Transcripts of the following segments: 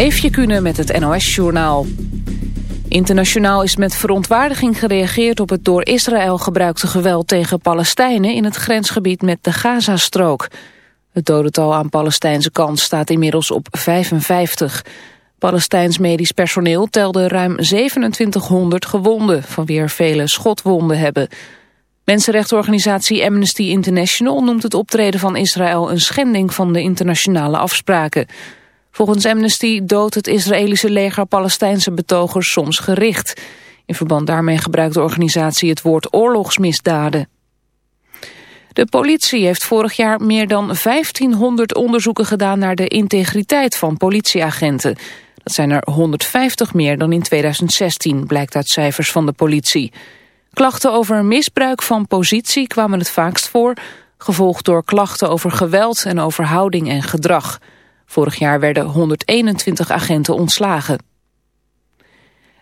Eefje Kunnen met het NOS-journaal. Internationaal is met verontwaardiging gereageerd op het door Israël gebruikte geweld tegen Palestijnen in het grensgebied met de Gazastrook. Het dodental aan Palestijnse kant staat inmiddels op 55. Palestijns medisch personeel telde ruim 2700 gewonden, van wie er vele schotwonden hebben. Mensenrechtenorganisatie Amnesty International noemt het optreden van Israël een schending van de internationale afspraken. Volgens Amnesty doodt het Israëlische leger Palestijnse betogers soms gericht. In verband daarmee gebruikt de organisatie het woord oorlogsmisdaden. De politie heeft vorig jaar meer dan 1500 onderzoeken gedaan naar de integriteit van politieagenten. Dat zijn er 150 meer dan in 2016, blijkt uit cijfers van de politie. Klachten over misbruik van positie kwamen het vaakst voor, gevolgd door klachten over geweld en over houding en gedrag. Vorig jaar werden 121 agenten ontslagen.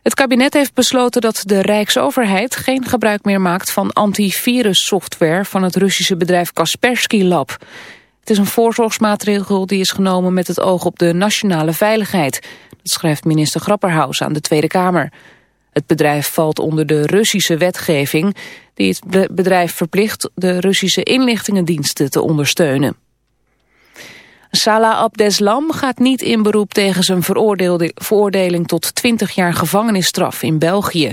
Het kabinet heeft besloten dat de Rijksoverheid geen gebruik meer maakt van antivirussoftware van het Russische bedrijf Kaspersky Lab. Het is een voorzorgsmaatregel die is genomen met het oog op de nationale veiligheid. Dat schrijft minister Grapperhaus aan de Tweede Kamer. Het bedrijf valt onder de Russische wetgeving die het bedrijf verplicht de Russische inlichtingendiensten te ondersteunen. Salah Abdeslam gaat niet in beroep tegen zijn veroordeling tot 20 jaar gevangenisstraf in België.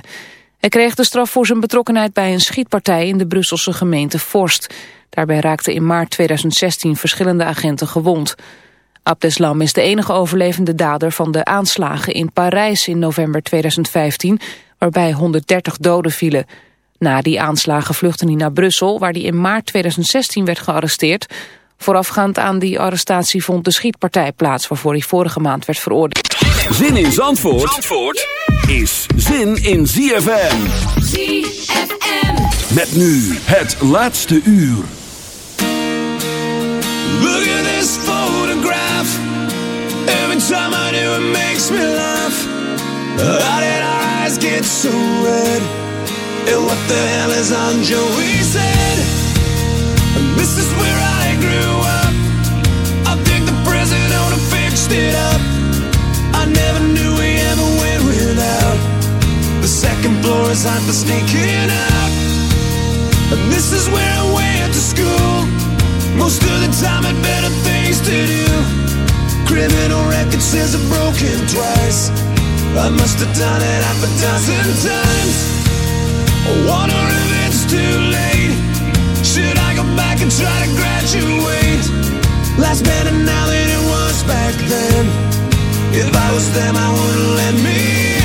Hij kreeg de straf voor zijn betrokkenheid bij een schietpartij in de Brusselse gemeente Forst. Daarbij raakten in maart 2016 verschillende agenten gewond. Abdeslam is de enige overlevende dader van de aanslagen in Parijs in november 2015, waarbij 130 doden vielen. Na die aanslagen vluchtte hij naar Brussel, waar hij in maart 2016 werd gearresteerd. Voorafgaand aan die arrestatie vond de schietpartij plaats... waarvoor hij vorige maand werd veroordeeld. Zin in Zandvoort, Zandvoort is zin in ZFM. ZFM. Met nu het laatste uur. Look at this photograph. Every time I do it makes me laugh. How did our eyes get so red? And what the hell is on Joey's head? This is where I grew up. I think the president fixed it up. I never knew we ever went without. The second floor is hot for sneaking out. And this is where I went to school. Most of the time had better things to do. Criminal record says I've broken twice. I must have done it half a dozen times. I wonder if it's too late. Back try to graduate? Life's better now than it was back then. If I was them, I wouldn't let me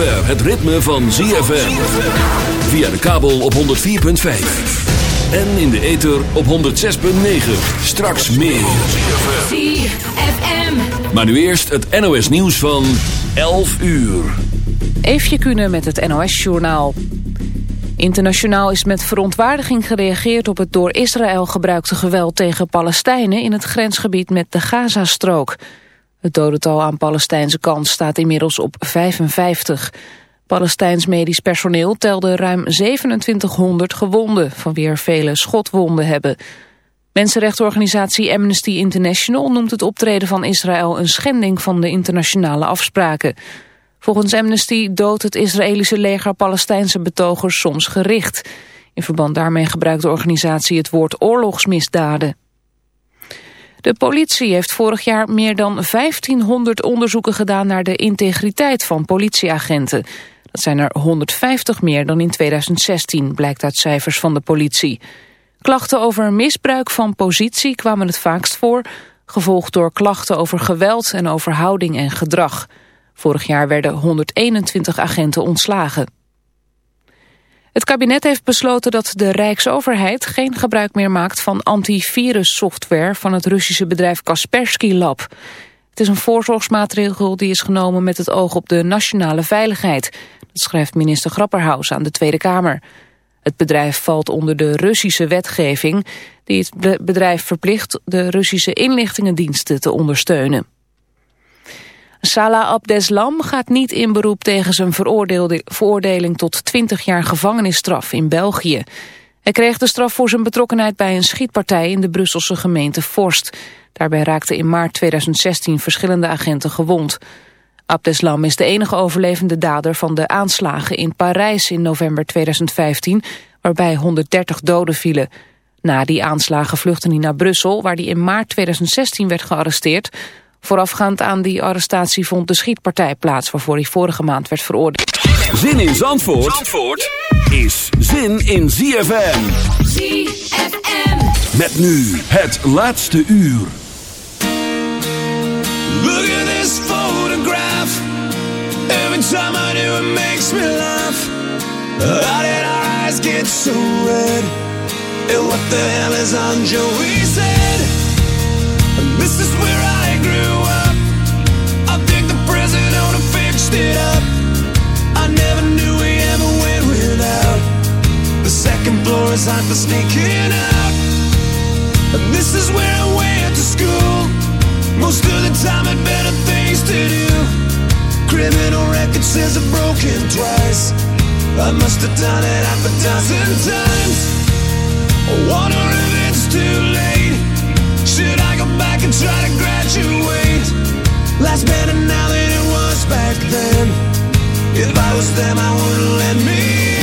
zover het ritme van ZFM. Via de kabel op 104.5. En in de ether op 106.9. Straks meer. ZFM. Maar nu eerst het NOS nieuws van 11 uur. Eefje Kunnen met het NOS-journaal. Internationaal is met verontwaardiging gereageerd op het door Israël gebruikte geweld tegen Palestijnen in het grensgebied met de Gazastrook. Het dodental aan Palestijnse kant staat inmiddels op 55. Palestijns medisch personeel telde ruim 2700 gewonden, van wie er vele schotwonden hebben. Mensenrechtenorganisatie Amnesty International noemt het optreden van Israël een schending van de internationale afspraken. Volgens Amnesty doodt het Israëlische leger Palestijnse betogers soms gericht. In verband daarmee gebruikt de organisatie het woord oorlogsmisdaden. De politie heeft vorig jaar meer dan 1500 onderzoeken gedaan naar de integriteit van politieagenten. Dat zijn er 150 meer dan in 2016, blijkt uit cijfers van de politie. Klachten over misbruik van positie kwamen het vaakst voor. gevolgd door klachten over geweld en over houding en gedrag. Vorig jaar werden 121 agenten ontslagen. Het kabinet heeft besloten dat de Rijksoverheid geen gebruik meer maakt van antivirussoftware van het Russische bedrijf Kaspersky Lab. Het is een voorzorgsmaatregel die is genomen met het oog op de nationale veiligheid. Dat schrijft minister Grapperhaus aan de Tweede Kamer. Het bedrijf valt onder de Russische wetgeving... die het bedrijf verplicht de Russische inlichtingendiensten te ondersteunen. Salah Abdeslam gaat niet in beroep tegen zijn veroordeling tot 20 jaar gevangenisstraf in België. Hij kreeg de straf voor zijn betrokkenheid bij een schietpartij in de Brusselse gemeente Forst. Daarbij raakten in maart 2016 verschillende agenten gewond. Abdeslam is de enige overlevende dader van de aanslagen in Parijs in november 2015, waarbij 130 doden vielen. Na die aanslagen vluchtte hij naar Brussel, waar hij in maart 2016 werd gearresteerd. Voorafgaand aan die arrestatie vond de schietpartij plaats... waarvoor hij vorige maand werd veroordeeld. Zin in Zandvoort, Zandvoort is zin in ZFM. ZFM. Met nu het laatste uur. Look at this photograph. Every time I do, it makes me laugh. How did our eyes get so red? And what the hell is on Joey's head? And this is where I grew up. I think the president fixed it up. I never knew we ever went without. The second floor is hot for sneaking out. And this is where I went to school. Most of the time had better things to do. Criminal record says I've broken twice. I must have done it half a dozen times. I wonder if it's too late. Go try to graduate? Life's better now than it was back then. If I was them, I wouldn't let me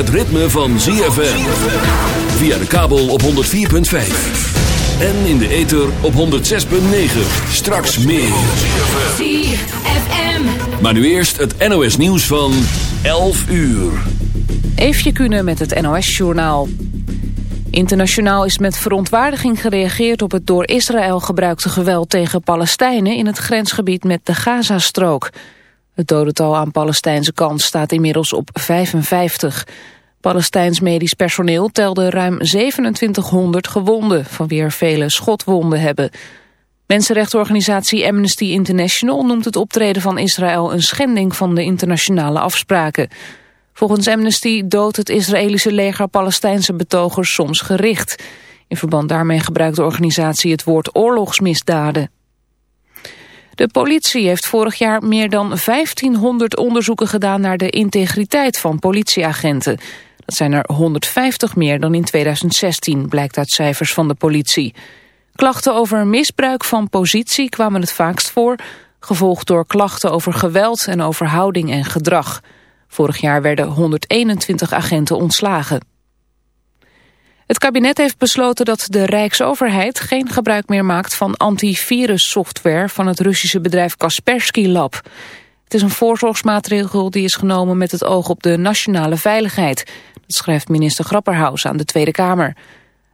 het ritme van ZFM. Via de kabel op 104.5. En in de ether op 106.9. Straks meer. ZFM. Maar nu eerst het NOS nieuws van 11 uur. Eefje Kunnen met het NOS-journaal. Internationaal is met verontwaardiging gereageerd op het door Israël gebruikte geweld tegen Palestijnen in het grensgebied met de Gazastrook. Het dodental aan Palestijnse kant staat inmiddels op 55. Palestijns medisch personeel telde ruim 2700 gewonden, van wie er vele schotwonden hebben. Mensenrechtenorganisatie Amnesty International noemt het optreden van Israël een schending van de internationale afspraken. Volgens Amnesty doodt het Israëlische leger Palestijnse betogers soms gericht. In verband daarmee gebruikt de organisatie het woord oorlogsmisdaden. De politie heeft vorig jaar meer dan 1500 onderzoeken gedaan naar de integriteit van politieagenten. Dat zijn er 150 meer dan in 2016, blijkt uit cijfers van de politie. Klachten over misbruik van positie kwamen het vaakst voor, gevolgd door klachten over geweld en over houding en gedrag. Vorig jaar werden 121 agenten ontslagen. Het kabinet heeft besloten dat de Rijksoverheid geen gebruik meer maakt van antivirussoftware van het Russische bedrijf Kaspersky Lab. Het is een voorzorgsmaatregel die is genomen met het oog op de nationale veiligheid. Dat schrijft minister Grapperhaus aan de Tweede Kamer.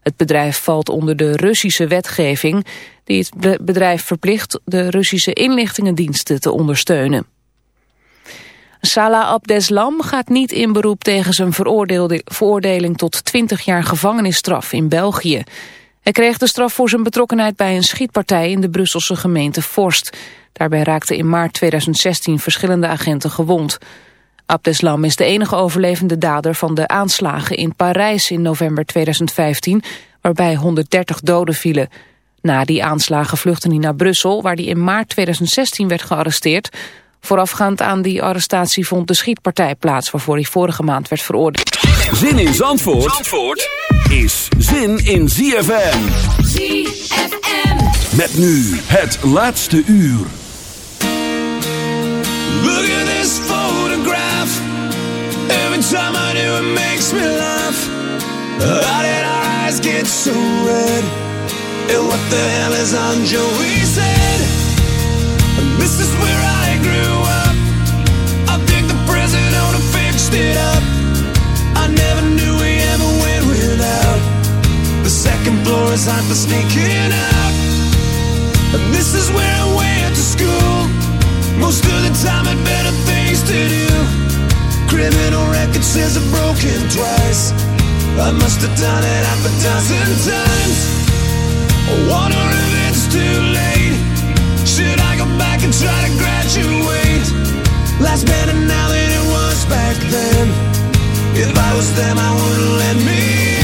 Het bedrijf valt onder de Russische wetgeving... die het bedrijf verplicht de Russische inlichtingendiensten te ondersteunen. Salah Abdeslam gaat niet in beroep tegen zijn veroordeling tot 20 jaar gevangenisstraf in België. Hij kreeg de straf voor zijn betrokkenheid bij een schietpartij in de Brusselse gemeente Forst. Daarbij raakten in maart 2016 verschillende agenten gewond. Abdeslam is de enige overlevende dader van de aanslagen in Parijs in november 2015, waarbij 130 doden vielen. Na die aanslagen vluchtte hij naar Brussel, waar hij in maart 2016 werd gearresteerd. Voorafgaand aan die arrestatie vond de schietpartij plaats waarvoor hij vorige maand werd veroordeeld. Zin in Zandvoort, Zandvoort is zin in ZFM. ZFM. Met nu het laatste uur. Look at this photograph. Every time I do, it makes me laugh. How did our eyes get so red? And what the hell is on Joey's head? This is where I have it up. I never knew we ever went without. The second floor is hot for sneaking out. And this is where I went to school. Most of the time had better things to do. Criminal record says I've broken twice. I must have done it half a dozen times. I wonder if it's too late. Should I go back and try to graduate? Life's better now back then. If I was them, I wouldn't let me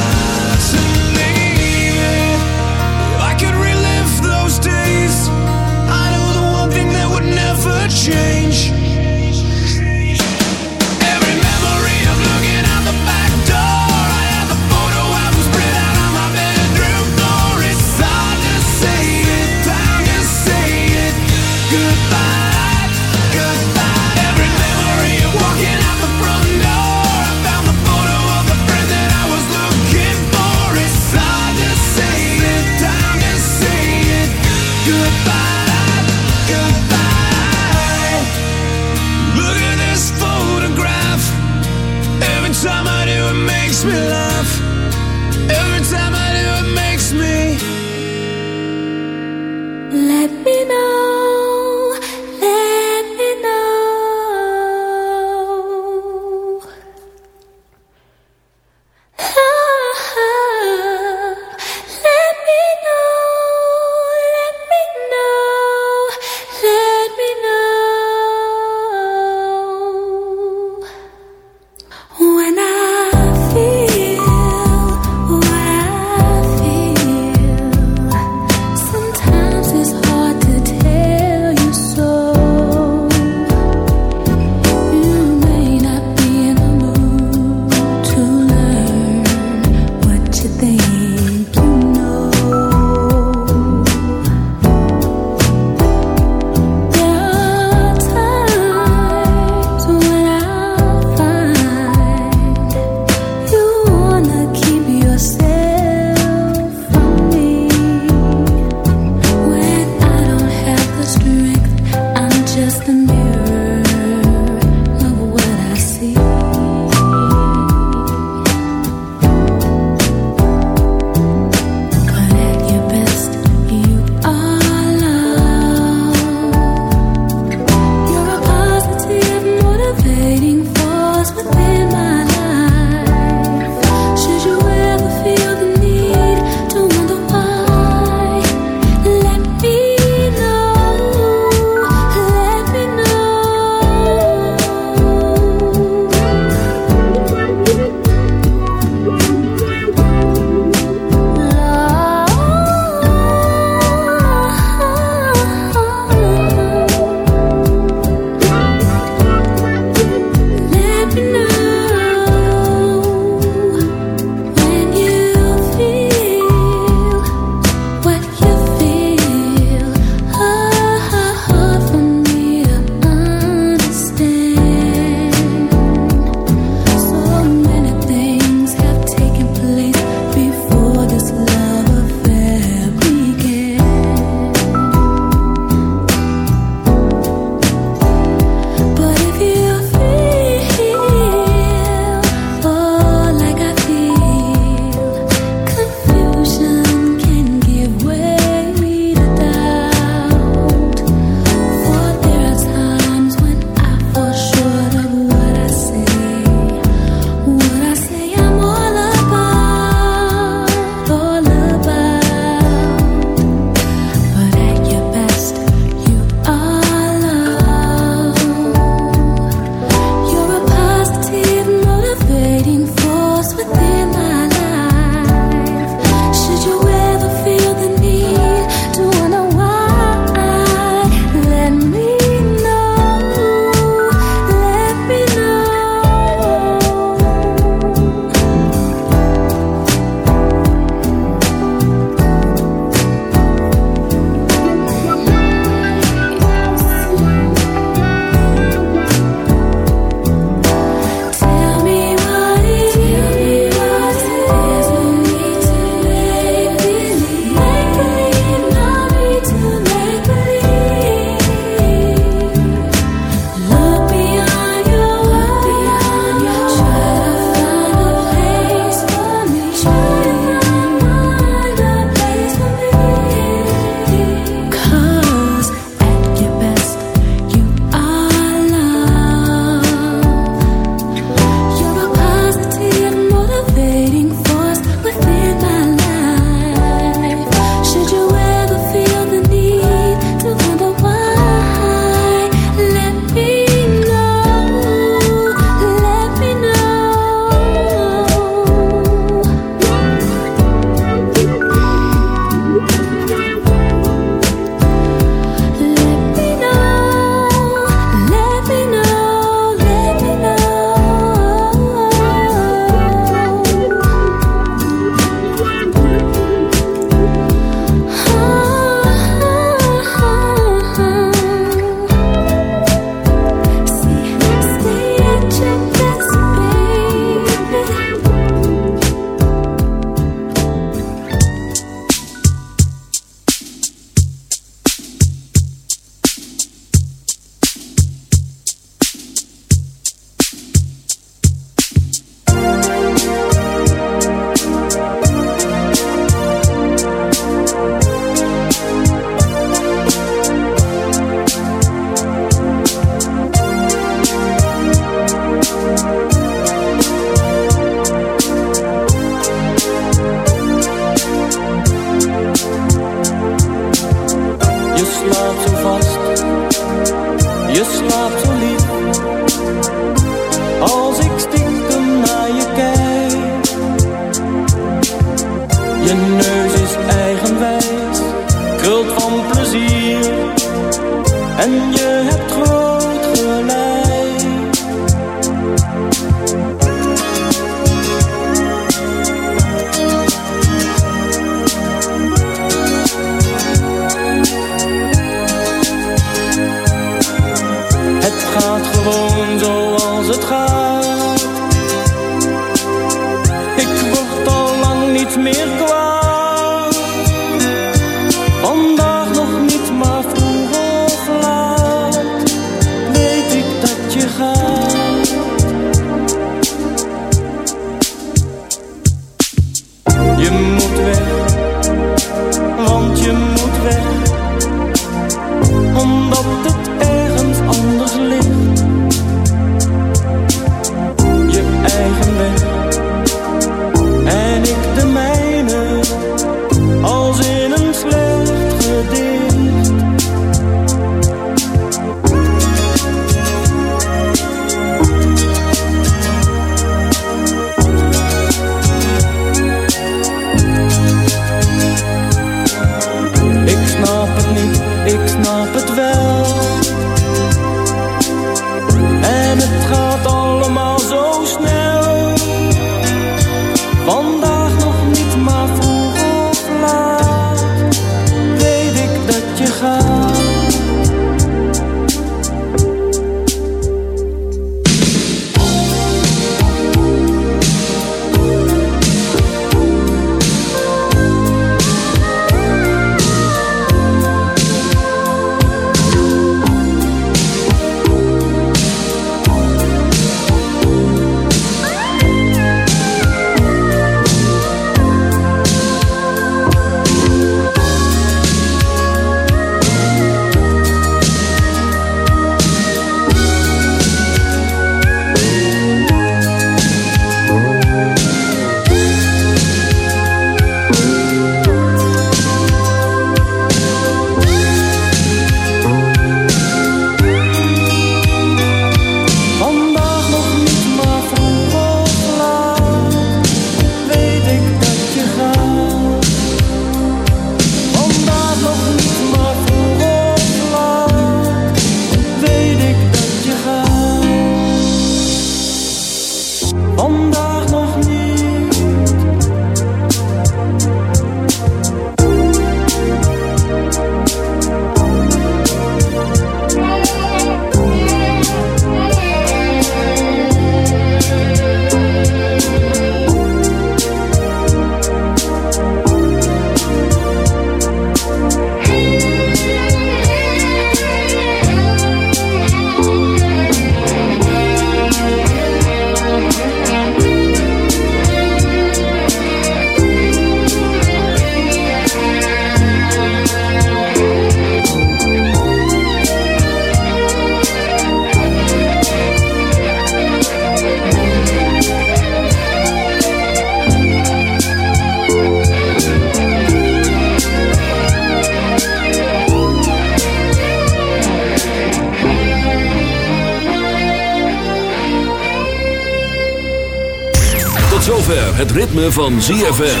ritme van ZFM.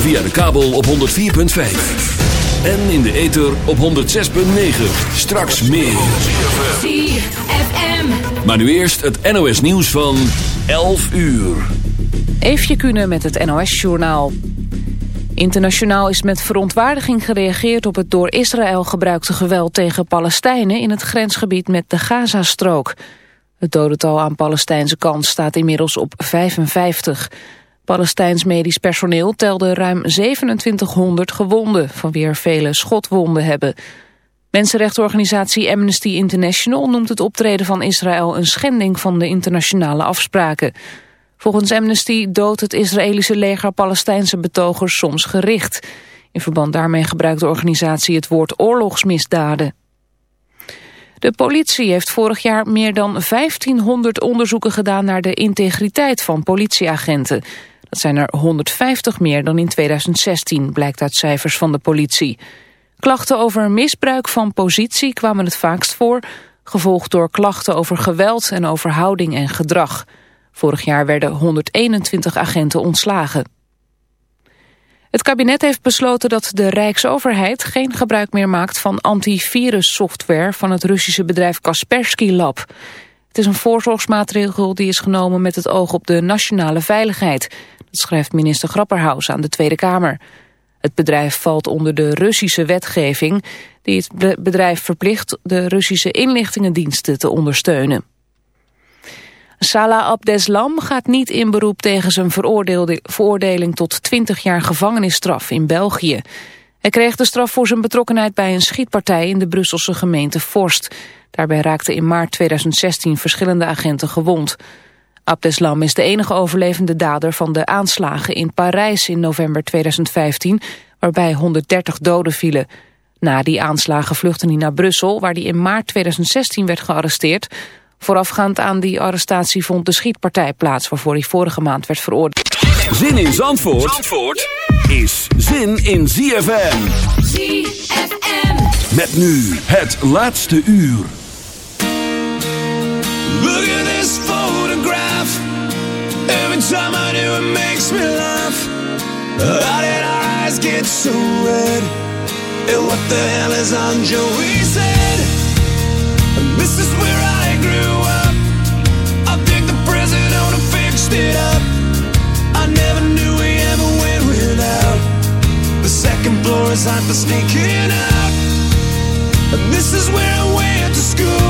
Via de kabel op 104.5. En in de ether op 106.9. Straks meer. ZFM. Maar nu eerst het NOS nieuws van 11 uur. Eefje Kunnen met het NOS-journaal. Internationaal is met verontwaardiging gereageerd op het door Israël gebruikte geweld tegen Palestijnen in het grensgebied met de Gazastrook. Het dodental aan Palestijnse kant staat inmiddels op 55. Palestijns medisch personeel telde ruim 2700 gewonden, van wie er vele schotwonden hebben. Mensenrechtenorganisatie Amnesty International noemt het optreden van Israël een schending van de internationale afspraken. Volgens Amnesty doodt het Israëlische leger Palestijnse betogers soms gericht. In verband daarmee gebruikt de organisatie het woord oorlogsmisdaden. De politie heeft vorig jaar meer dan 1500 onderzoeken gedaan naar de integriteit van politieagenten. Dat zijn er 150 meer dan in 2016, blijkt uit cijfers van de politie. Klachten over misbruik van positie kwamen het vaakst voor. gevolgd door klachten over geweld en over houding en gedrag. Vorig jaar werden 121 agenten ontslagen. Het kabinet heeft besloten dat de Rijksoverheid geen gebruik meer maakt van antivirussoftware van het Russische bedrijf Kaspersky Lab. Het is een voorzorgsmaatregel die is genomen met het oog op de nationale veiligheid. Schrijft minister Grapperhaus aan de Tweede Kamer. Het bedrijf valt onder de Russische wetgeving... die het bedrijf verplicht de Russische inlichtingendiensten te ondersteunen. Salah Abdeslam gaat niet in beroep tegen zijn veroordeling tot 20 jaar gevangenisstraf in België. Hij kreeg de straf voor zijn betrokkenheid bij een schietpartij in de Brusselse gemeente Forst. Daarbij raakten in maart 2016 verschillende agenten gewond. Abdeslam is de enige overlevende dader van de aanslagen in Parijs in november 2015, waarbij 130 doden vielen. Na die aanslagen vluchtte hij naar Brussel, waar hij in maart 2016 werd gearresteerd. Voorafgaand aan die arrestatie vond de schietpartij plaats... waarvoor hij vorige maand werd veroordeeld. Zin in Zandvoort, Zandvoort is zin in ZFM. ZFM. Met nu het laatste uur. Look at this photograph. Every time I do, it makes me laugh. How did our eyes get so red? And what the hell is on Joey's head? This is where I grew up. I think the president fixed it up. I never knew we ever went without. The second floor is hot for sneaking out. And this is where I went to school.